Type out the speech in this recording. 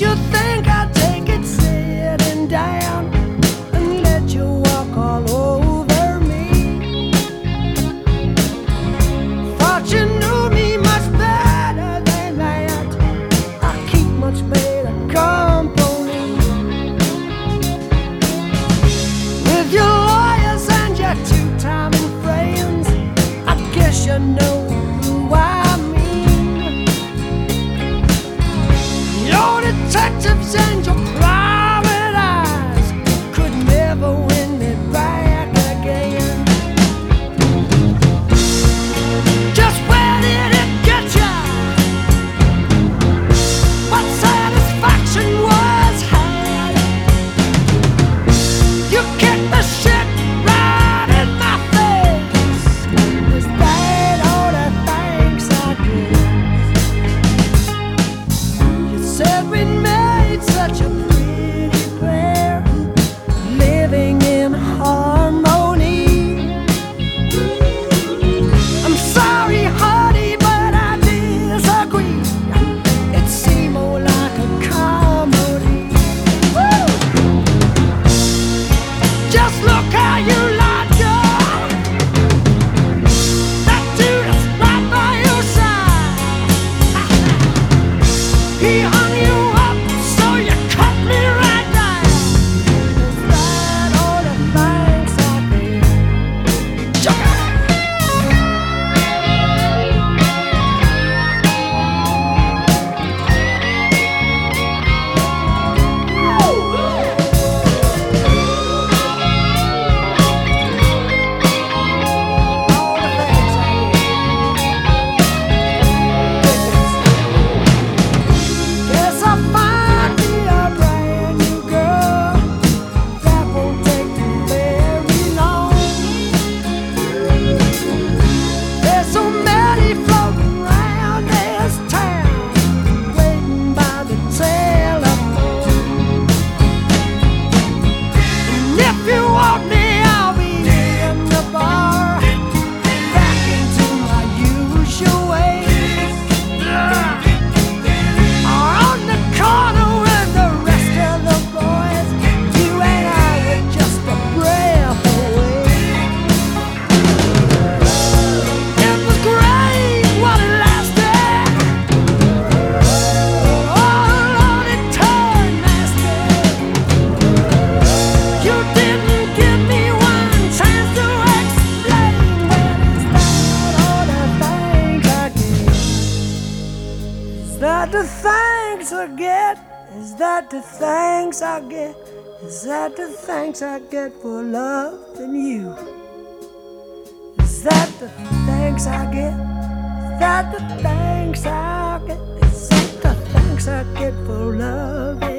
you think? That get? Is that the thanks I get? Is that the thanks I get for loving you? Is that the thanks I get? Is that the thanks I get? Is that the thanks I get for loving